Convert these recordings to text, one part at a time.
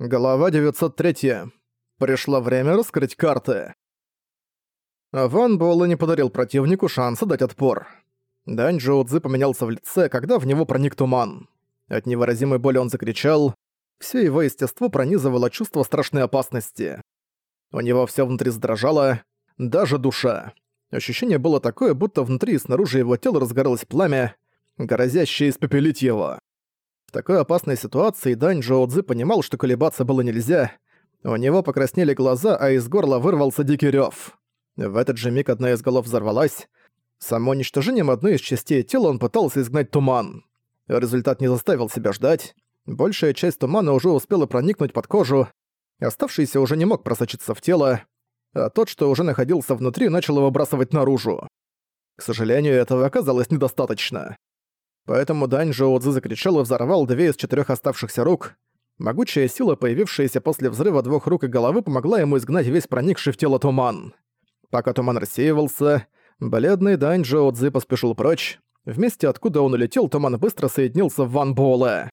Глава 903. Пришло время раскрыть карты. Ван Буэлэ не подарил противнику шанса дать отпор. Дань Джоудзи поменялся в лице, когда в него проник туман. От невыразимой боли он закричал. Всё его естество пронизывало чувство страшной опасности. У него всё внутри задрожало, даже душа. Ощущение было такое, будто внутри и снаружи его тела разгоралось пламя, грозящее испепелить его. В такой опасной ситуации Дань Джоу понимал, что колебаться было нельзя. У него покраснели глаза, а из горла вырвался дикий рёв. В этот же миг одна из голов взорвалась. Самоуничтожением одной из частей тела он пытался изгнать туман. Результат не заставил себя ждать. Большая часть тумана уже успела проникнуть под кожу, оставшийся уже не мог просочиться в тело, а тот, что уже находился внутри, начал его выбрасывать наружу. К сожалению, этого оказалось недостаточно. Поэтому Дань Жоудзи закричал и взорвал две из четырех оставшихся рук. Могучая сила, появившаяся после взрыва двух рук и головы, помогла ему изгнать весь проникший в тело туман. Пока туман рассеивался, бледный Дань Жоудзи поспешил прочь. Вместе откуда он улетел, туман быстро соединился в Ван Буэлэ.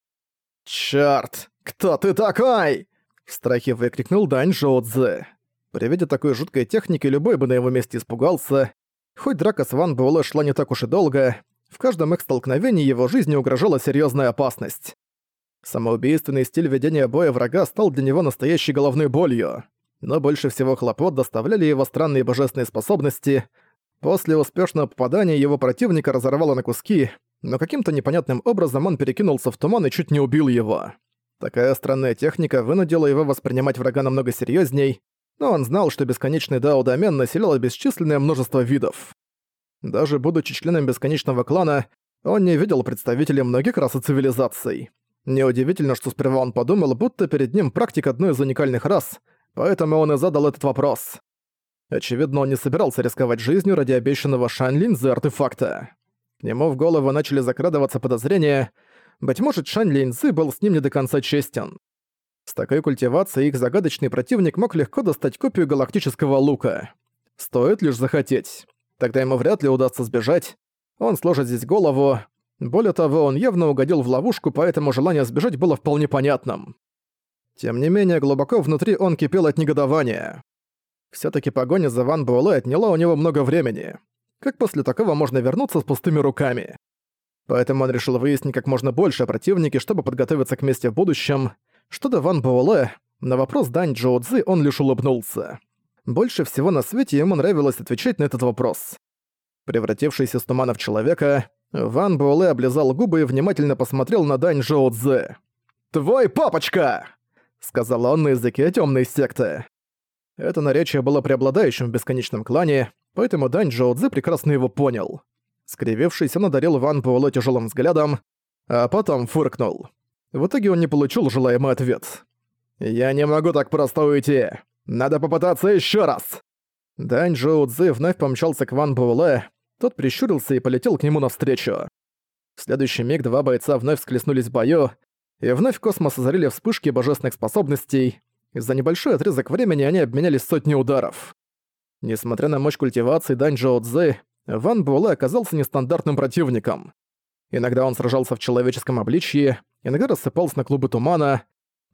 «Чёрт! Кто ты такой?» В страхе выкрикнул Дань Жоудзи. При виде такой жуткой техники любой бы на его месте испугался. Хоть драка с Ван Буэлэ шла не так уж и долго, в каждом их столкновении его жизни угрожала серьезная опасность. Самоубийственный стиль ведения боя врага стал для него настоящей головной болью. Но больше всего хлопот доставляли его странные божественные способности. После успешного попадания его противника разорвало на куски, но каким-то непонятным образом он перекинулся в туман и чуть не убил его. Такая странная техника вынудила его воспринимать врага намного серьезней, но он знал, что бесконечный дао-домен населяло бесчисленное множество видов. Даже будучи членом бесконечного клана, он не видел представителей многих рас и цивилизаций. Неудивительно, что сперва он подумал, будто перед ним практик одной из уникальных рас, поэтому он и задал этот вопрос. Очевидно, он не собирался рисковать жизнью ради обещанного Шанлинзы артефакта. К нему в голову начали закрадываться подозрения. Быть может, Шань Линзы был с ним не до конца честен. С такой культивацией их загадочный противник мог легко достать копию галактического лука. Стоит лишь захотеть. Тогда ему вряд ли удастся сбежать. Он сложит здесь голову. Более того, он явно угодил в ловушку, поэтому желание сбежать было вполне понятным. Тем не менее, глубоко внутри он кипел от негодования. Всё-таки погоня за Ван Буэлэ отняла у него много времени. Как после такого можно вернуться с пустыми руками? Поэтому он решил выяснить как можно больше о противнике, чтобы подготовиться к мести в будущем. Что до Ван Буэлэ, на вопрос Дань Джоу Цзы он лишь улыбнулся. Больше всего на свете ему нравилось отвечать на этот вопрос. Превратившись из тумана в человека, Ван Буэлэ облизал губы и внимательно посмотрел на Дань Жоу Цзэ. «Твой папочка!» — сказал он на языке темной секты. Это наречие было преобладающим в бесконечном клане, поэтому Дань Джоу Цзэ прекрасно его понял. Скривившись, он одарил Ван Буэлэ тяжелым взглядом, а потом фыркнул. В итоге он не получил желаемый ответ. «Я не могу так просто уйти. Надо попытаться еще раз!» Дань Джоу Цзы вновь помчался к Ван Буэлэ, тот прищурился и полетел к нему навстречу. В следующий миг два бойца вновь склеснулись в бою, и вновь космос озарили вспышки божественных способностей. За небольшой отрезок времени они обменялись сотней ударов. Несмотря на мощь культивации Дань Джоу Цзы, Ван Буэлэ оказался нестандартным противником. Иногда он сражался в человеческом обличье, иногда рассыпался на клубы тумана,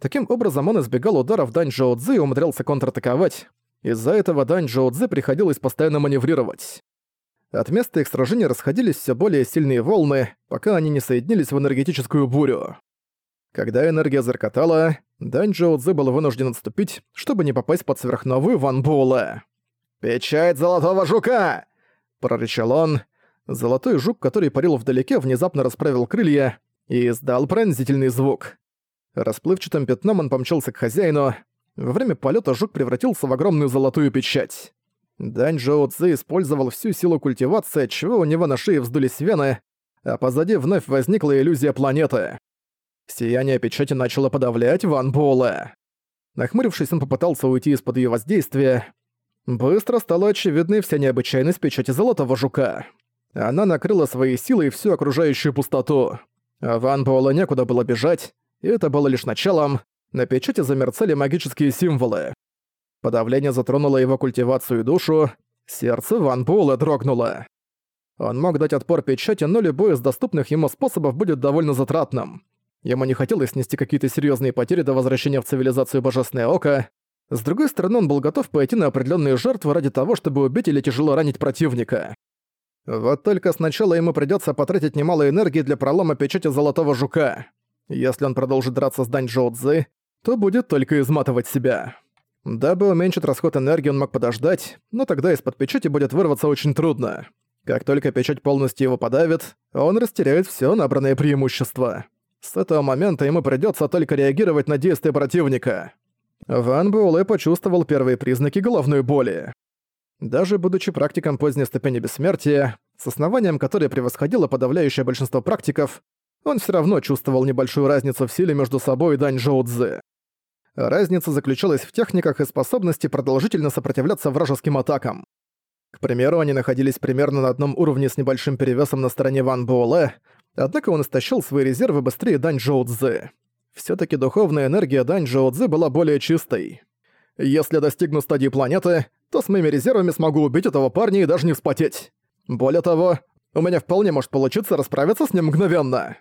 Таким образом, он избегал ударов Дань Джоу Цзы и умудрялся контратаковать. Из-за этого Дань Джоу Цзы приходилось постоянно маневрировать. От места их сражения расходились все более сильные волны, пока они не соединились в энергетическую бурю. Когда энергия заркотала, Дань Джоу Цзы был вынужден отступить, чтобы не попасть под сверхновую Ван Буэлэ. «Печать Золотого Жука!» – прорычал он. Золотой жук, который парил вдалеке, внезапно расправил крылья и издал пронзительный звук. Расплывчатым пятном он помчался к хозяину. Во время полета жук превратился в огромную золотую печать. Дань Жоу Цзы использовал всю силу культивации, отчего у него на шее вздулись вены, а позади вновь возникла иллюзия планеты. Сияние печати начало подавлять Ван Буэлэ. Нахмурившись, он попытался уйти из-под ее воздействия. Быстро стала очевидной вся необычайность печати Золотого Жука. Она накрыла своей силой всю окружающую пустоту. А Ван Буэлэ некуда было бежать, и это было лишь началом, на печати замерцали магические символы. Подавление затронуло его культивацию и душу, сердце Ван Буэлла дрогнуло. Он мог дать отпор печати, но любой из доступных ему способов будет довольно затратным. Ему не хотелось нести какие-то серьезные потери до возвращения в цивилизацию Божественное Око. С другой стороны, он был готов пойти на определенные жертвы ради того, чтобы убить или тяжело ранить противника. Вот только сначала ему придется потратить немало энергии для пролома печати Золотого Жука. Если он продолжит драться с Дань Джоу Цзы, то будет только изматывать себя. Дабы уменьшить расход энергии, он мог подождать, но тогда из-под печати будет вырваться очень трудно. Как только печать полностью его подавит, он растеряет все набранное преимущество. С этого момента ему придется только реагировать на действия противника. Ван Буэлэ почувствовал первые признаки головной боли. Даже будучи практиком поздней ступени бессмертия, с основанием которой превосходило подавляющее большинство практиков, он все равно чувствовал небольшую разницу в силе между собой и Дань Жоу Цзы. Разница заключалась в техниках и способности продолжительно сопротивляться вражеским атакам. К примеру, они находились примерно на одном уровне с небольшим перевесом на стороне Ван Буэлэ, однако он истощил свои резервы быстрее Дань Жоу Цзы. Всё-таки духовная энергия Дань Жоу Цзы была более чистой. Если достигну стадии планеты, то с моими резервами смогу убить этого парня и даже не вспотеть. Более того, у меня вполне может получиться расправиться с ним мгновенно.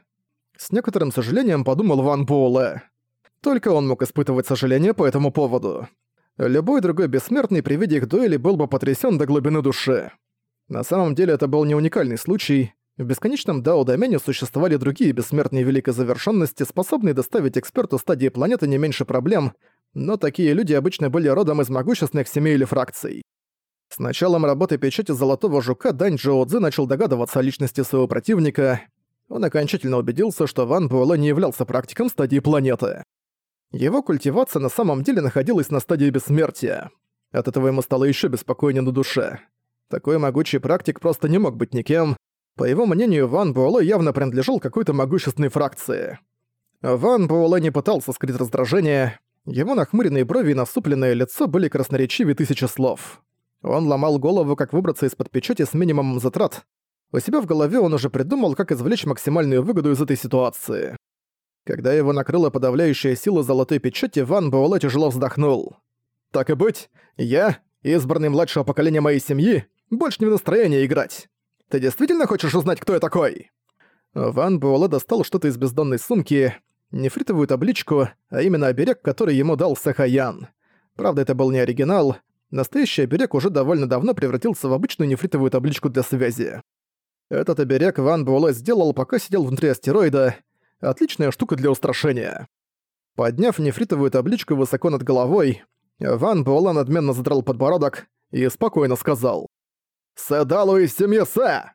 С некоторым сожалением подумал Ван Буэлэ. Только он мог испытывать сожаление по этому поводу. Любой другой бессмертный при виде их дуэли был бы потрясен до глубины души. На самом деле это был не уникальный случай. В бесконечном дао-домене существовали другие бессмертные великой завершенности, способные доставить эксперту стадии планеты не меньше проблем, но такие люди обычно были родом из могущественных семей или фракций. С началом работы печати Золотого Жука Дань Джоу Цзы начал догадываться о личности своего противника. Он окончательно убедился, что Ван Буэлэ не являлся практиком стадии планеты. Его культивация на самом деле находилась на стадии бессмертия. От этого ему стало еще беспокойнее на душе. Такой могучий практик просто не мог быть никем, по его мнению, Ван Буэлэ явно принадлежал какой-то могущественной фракции. Ван Буэлэ не пытался скрыть раздражение, его нахмуренные брови и насупленное лицо были красноречивее тысячи слов. Он ломал голову, как выбраться из-под печати с минимумом затрат. У себя в голове он уже придумал, как извлечь максимальную выгоду из этой ситуации. Когда его накрыла подавляющая сила золотой печати, Ван Буэлэ тяжело вздохнул. «Так и быть, я, избранный младшего поколения моей семьи, больше не в настроении играть. Ты действительно хочешь узнать, кто я такой?» Ван Буэлэ достал что-то из бездонной сумки, нефритовую табличку, а именно оберег, который ему дал Сахаян. Правда, это был не оригинал. Настоящий оберег уже довольно давно превратился в обычную нефритовую табличку для связи. Этот оберег Ван Буэлэ сделал, пока сидел внутри астероида. Отличная штука для устрашения. Подняв нефритовую табличку высоко над головой, Ван Буэлэ надменно задрал подбородок и спокойно сказал. «Сэдалу из семьи Сэ!»